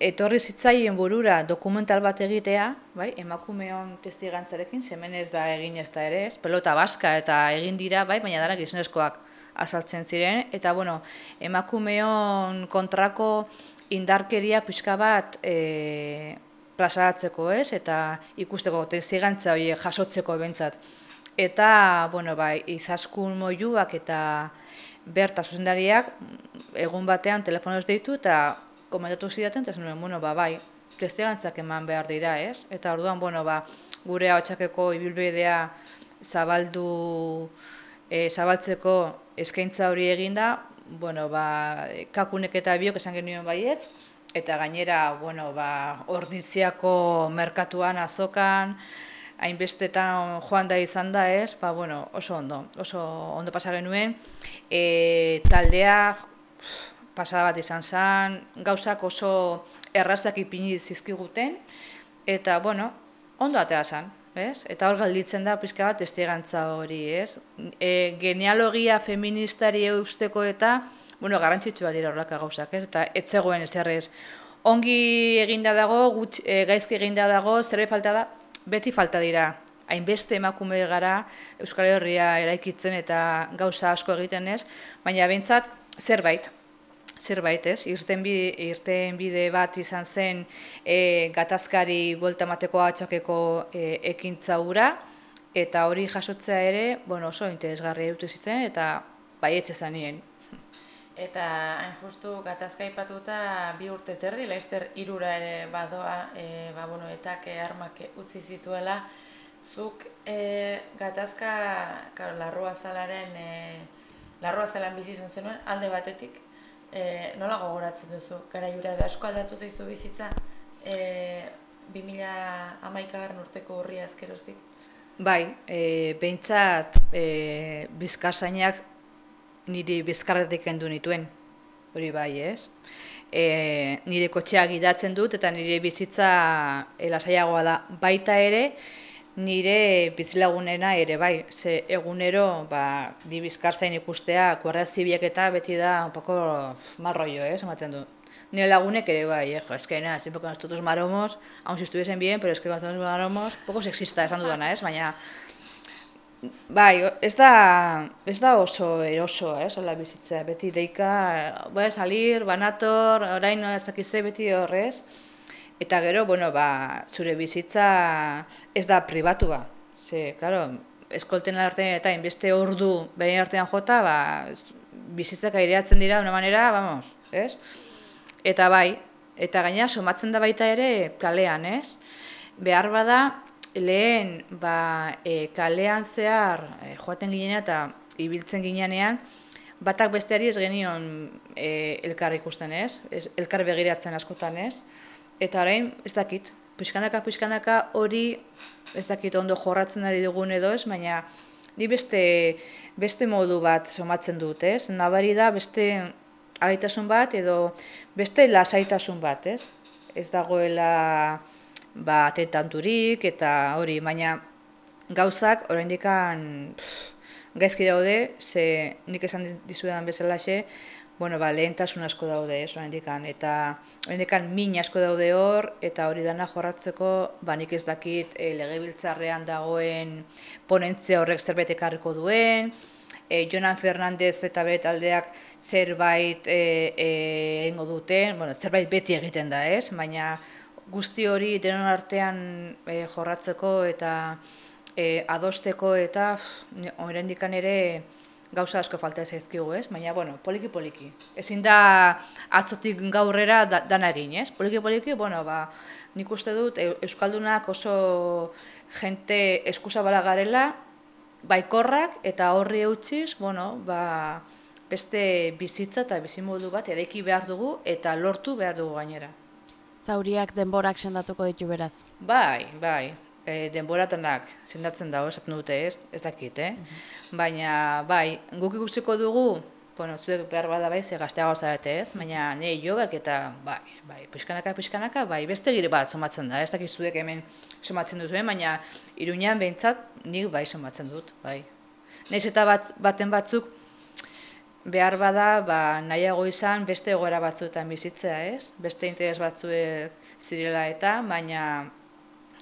etorri zitzaien burura dokumental bat egitea, bai, emakumeon testigantzarekin, zemen ez da egin ez da ere, ez, pelota baska eta egin dira, bai, baina dara gizonezkoak azaltzen ziren, eta bueno, emakumeon kontrako indarkeria pixka bat e, plazaratzeko, ez? Eta ikusteko testigantza hori jasotzeko bentsat. Eta, bueno, bai, izaskun moiuak eta berta zuzendariak egun batean telefonoz deitu eta komentatu zidaten, eta zenuen, bueno, ba, bai, testigantzak eman behar dira, ez? Eta orduan, bueno, ba, gure hau ibilbidea zabaldu, e, zabaltzeko eskaintza hori eginda, bueno, ba, kakunek eta biok esan genuen baietz, eta gainera, bueno, ba, ordiziako merkatuan azokan, hainbestetan joan da izan da ez, ba, bueno, oso ondo, oso ondo pasa genuen, e, taldea pasada bat izan zen, gauzak oso errazak ipini zizkiguten, eta, bueno, ondo atea zen, ez? Eta hor galditzen da pizka bat testigantza hori, ez? E, genealogia feministari eusteko eta bueno, garrantzitsua dira horrela gauzak, ez? Eta ez zegoen ez Ongi eginda dago, gutx, e, gaizki eginda dago, zerbait falta da, beti falta dira. Hainbeste emakume gara Euskal Herria eraikitzen eta gauza asko egiten ez, baina behintzat zerbait, zerbait ez, irten bide, irten bide bat izan zen e, gatazkari buelta mateko atxakeko e, ekintza ura, eta hori jasotzea ere, bueno, oso interesgarria dut zitzen, eta baietze zanien. Eta hain justu gatazka ipatuta bi urte terdi, laizter irura ere badoa, e, ba, bueno, eta ke armak utzi zituela, zuk e, gatazka, karo, larrua zalaren, e, larrua zalan bizi zen zenuen, alde batetik, e, nola gogoratzen duzu, gara jura, da asko aldatu zaizu bizitza, e, 2000 amaikagarren urteko horri azkeroztik? Bai, e, behintzat, e, bizkasainak niri bizkarretik kendu nituen, hori bai ez. E, nire kotxeak idatzen dut eta nire bizitza elasaiagoa da baita ere, nire bizilagunena ere bai, ze egunero ba, bi bizkartzain ikustea, guardia zibiak eta beti da un poco marroio, ez, ematen du. Nire lagunek ere bai, eh, jo, que nada, siempre con nosotros maromos, aun si estuviesen bien, pero es que nosotros maromos, poco sexista esan dudana, ez, baina Bai, ez da, ez da oso eroso, eh, sola bizitza, beti deika, bai, salir, banator, orain ez dakizte beti horrez, eta gero, bueno, ba, zure bizitza ez da pribatua, ze, claro, eskolten artean eta inbeste ordu behin artean jota, ba, bizitzak aireatzen dira, una manera, vamos, ez? Eta bai, eta gaina somatzen da baita ere kalean, ez? Behar bada, lehen ba, e, kalean zehar e, joaten ginean eta ibiltzen ginean batak besteari ez genion e, elkar ikusten ez, ez, elkar begiratzen askotan ez, eta orain ez dakit, pixkanaka, pixkanaka hori ez dakit ondo jorratzen ari dugun edo ez, baina ni beste, beste modu bat somatzen dut ez, nabari da beste alaitasun bat edo beste lasaitasun bat ez, ez dagoela ba, atentanturik eta hori, baina gauzak oraindik gaizki daude, ze nik esan dizuetan bezala xe, bueno, ba, lehentasun asko daude, ez oraindik eta oraindik min asko daude hor eta hori dana jorratzeko, ba nik ez dakit e, legebiltzarrean dagoen ponentzia horrek zerbait ekarriko duen, e, Jonan Fernandez eta bere taldeak zerbait e, e, egingo duten, bueno, zerbait beti egiten da, ez? Baina guzti hori denon artean e, jorratzeko eta e, adosteko eta oraindik ere gauza asko falta zaizkigu, ez? Baina bueno, poliki poliki. Ezin da atzotik gaurrera da, dana egin, ez? Poliki poliki, bueno, ba nik uste dut euskaldunak oso jente eskusa bala garela, baikorrak eta horri eutxiz, bueno, ba, beste bizitza eta bizimodu bat eraiki behar dugu eta lortu behar dugu gainera. Zauriak denborak sendatuko ditu beraz. Bai, bai. E, denboratanak sendatzen dago, esaten dute ez, ez dakit, eh? Mhm. Baina, bai, guk ikusiko dugu, bueno, zuek behar bada bai, ze gazteago zarete ez, baina ne jobek eta bai, bai, pixkanaka, pixkanaka, bai, beste gire bat somatzen da, ez dakit zuek hemen somatzen duzuen, baina iruñan behintzat nik bai somatzen dut, bai. Naiz eta bat, baten batzuk behar bada, ba, nahiago izan beste egoera batzuetan bizitzea, ez? Beste interes batzuek zirela eta, baina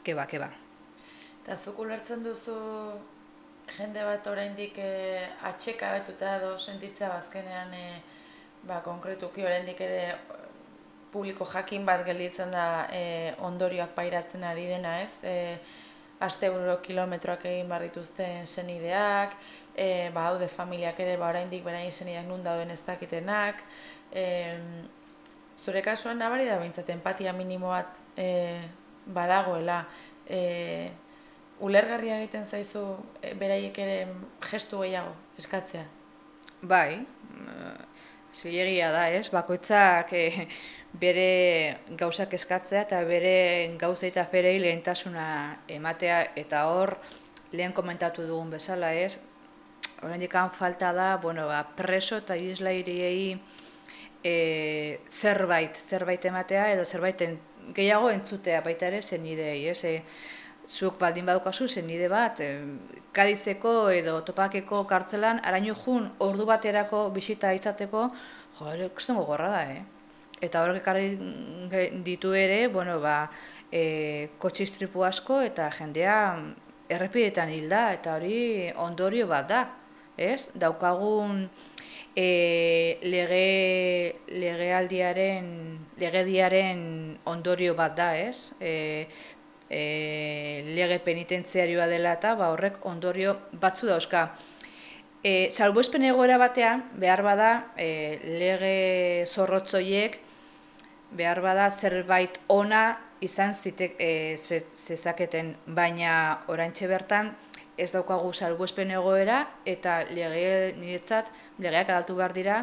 keba, keba. Eta zuk ulertzen duzu jende bat oraindik e, atxeka betuta edo sentitzea bazkenean e, ba, konkretuki oraindik ere eh, publiko jakin bat gelditzen da e, ondorioak pairatzen ari dena, ez? E, aste euro kilometroak egin behar dituzten senideak, e, ba, haude familiak ere ba, oraindik berain senideak nun dauden ez dakitenak, e, zure kasuan nabari da behintzat empatia minimo bat e, badagoela, e, ulergarria egiten zaizu e, beraiek ere gestu gehiago eskatzea. Bai, eh, zilegia da, ez? Bakoitzak eh, bere gauzak eskatzea eta bere gauza eta ferei lehentasuna ematea eta hor lehen komentatu dugun bezala, ez? Oraindik falta da, bueno, ba, preso eta islairiei e, zerbait, zerbait ematea edo zerbaiten gehiago entzutea baita ere zen ideei, ez? E, zuk baldin badukazu zenide bat, e, Kadizeko edo Topakeko kartzelan araño jun ordu baterako bisita izateko, jo, ere, ikusten gogorra da, eh? Eta horrek ekarri ditu ere, bueno, ba, e, kotxe istripu asko eta jendea errepidetan hilda, eta hori ondorio bat da, ez? Daukagun e, lege, legealdiaren, legediaren ondorio bat da, ez? E, e, lege penitentziarioa dela eta ba, horrek ondorio batzu dauzka. E, salbuespen egoera batean, behar bada, e, lege zorrotzoiek, behar bada zerbait ona izan zitek, e, zezaketen, baina orantxe bertan, ez daukagu salbuespen egoera eta lege niretzat legeak adaltu behar dira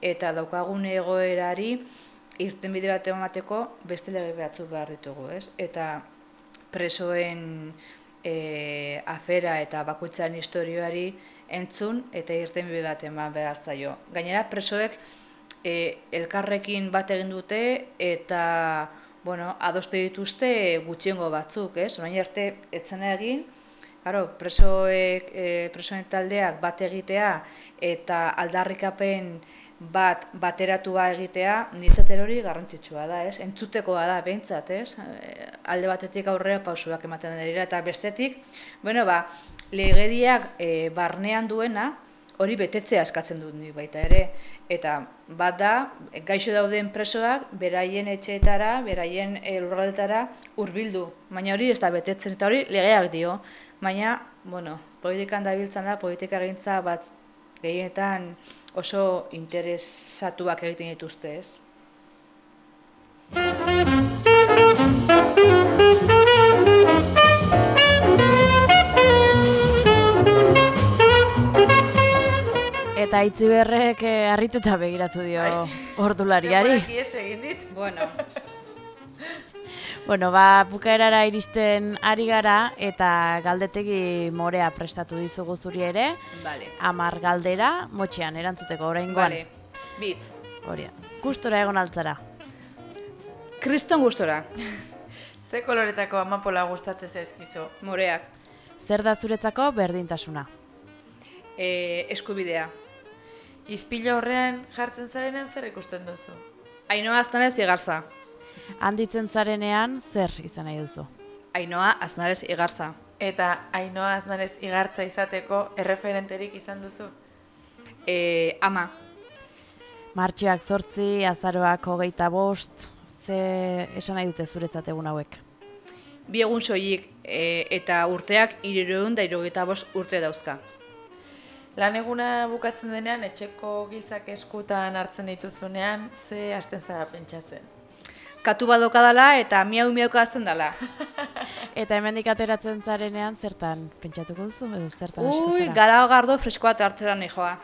eta daukagun egoerari irtenbide bat emateko beste lege batzu behar ditugu, ez? Eta presoen e, afera eta bakutzaren historioari entzun eta irten bat eman behar zaio. Gainera, presoek e, elkarrekin bat egin dute eta bueno, adoste dituzte gutxiengo batzuk, ez? Orain arte etzen egin, claro, presoek, e, presoen taldeak bat egitea eta aldarrikapen bat bateratua egitea, nintzater hori garrantzitsua da, ez? Entzutekoa da, behintzat, ez? Eh, alde batetik aurrera pausuak ematen dira, eta bestetik, bueno, ba, legediak e, barnean duena, hori betetzea eskatzen dut nik baita ere. Eta bat da, gaixo dauden presoak, beraien etxeetara, beraien e, lurraldetara hurbildu. Baina hori ez da betetzen, eta hori legeak dio. Baina, bueno, politikan dabiltzen da, politika egintza bat gehienetan oso interesatuak egiten dituzte, ez? Eta itziberrek eh, harrituta begiratu dio ordulariari. egin dit. Bueno, Bueno, ba, bukaerara iristen ari gara eta galdetegi morea prestatu dizugu zuri ere. vale. Amar galdera, motxean, erantzuteko oraingoan. Vale. Bitz. Horia. Gustora egon altzara. Kriston gustora. Ze koloretako amapola gustatzen zaizkizu? Moreak. Zer da zuretzako berdintasuna? E, eskubidea. Ispilo horrean jartzen zarenean zer ikusten duzu? Ainoa aztanez igarza. Handitzen zarenean, zer izan nahi duzu? Ainoa aznarez igarza. Eta hainoa aznarez igartza izateko erreferenterik izan duzu? E, ama. Martxoak sortzi, azaroak hogeita bost, ze esan nahi dute zuretzat egun hauek? Bi egun soilik e, eta urteak ireroen da irogeita bost urte dauzka. Lan eguna bukatzen denean, etxeko giltzak eskutan hartzen dituzunean, ze hasten zara pentsatzen? Katu badokadala eta miau miauka azten dala. Eta hemendik ateratzen zarenean, zertan pentsatuko duzu edo zertan Ui, gara gardo freskoa hartzera nijoa.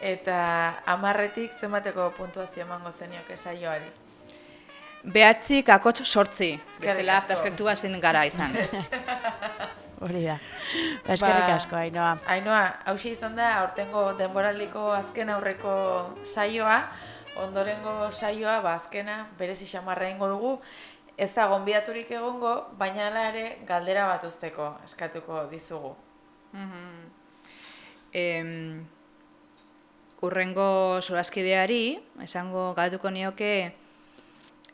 Eta amarretik zenbateko puntuazio emango zenioke saioari. Behatzi kakotx sortzi. Eskerrik Bestela perfektua zen gara izan. Hori da. Ba, eskerrik Ba, asko, Ainoa. Ainoa, hausia izan da, aurtengo denboraldiko azken aurreko saioa, ondorengo saioa, ba, azkena, berezi xamarra ingo dugu, ez da gonbidaturik egongo, baina hala ere galdera bat usteko eskatuko dizugu. Em, urrengo solaskideari, esango galduko nioke,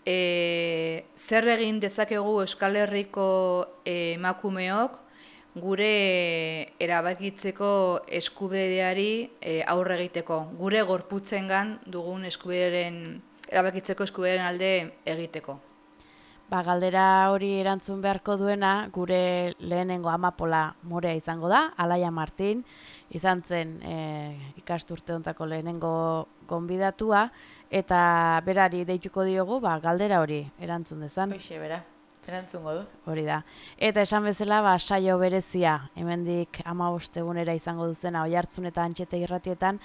e, zer egin dezakegu Euskal Herriko eh, emakumeok gure erabakitzeko eskubideari e, aurre egiteko, gure gorputzengan dugun eskubideren erabakitzeko eskubideren alde egiteko. Ba, galdera hori erantzun beharko duena gure lehenengo amapola morea izango da, Alaia Martin, izan zen e, ikasturte hontako lehenengo gonbidatua, eta berari deituko diogu, ba, galdera hori erantzun dezan. Hoxe, bera, erantzungo du. Hori da. Eta esan bezala, ba, saio berezia, hemendik ama egunera izango duzena, oi hartzun eta antxete irratietan,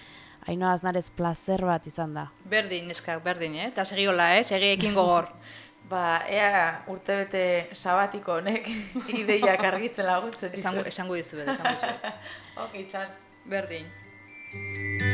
haino aznarez plazer bat izan da. Berdin, neskak, berdin, eh? Eta segi hola, eh? Segi ekin gogor. Ba, ea urtebete sabatiko honek ideiak argitzen laguntzen dizu. esango, esango dizuet, esango dizuet. Ok, izan. Berdin.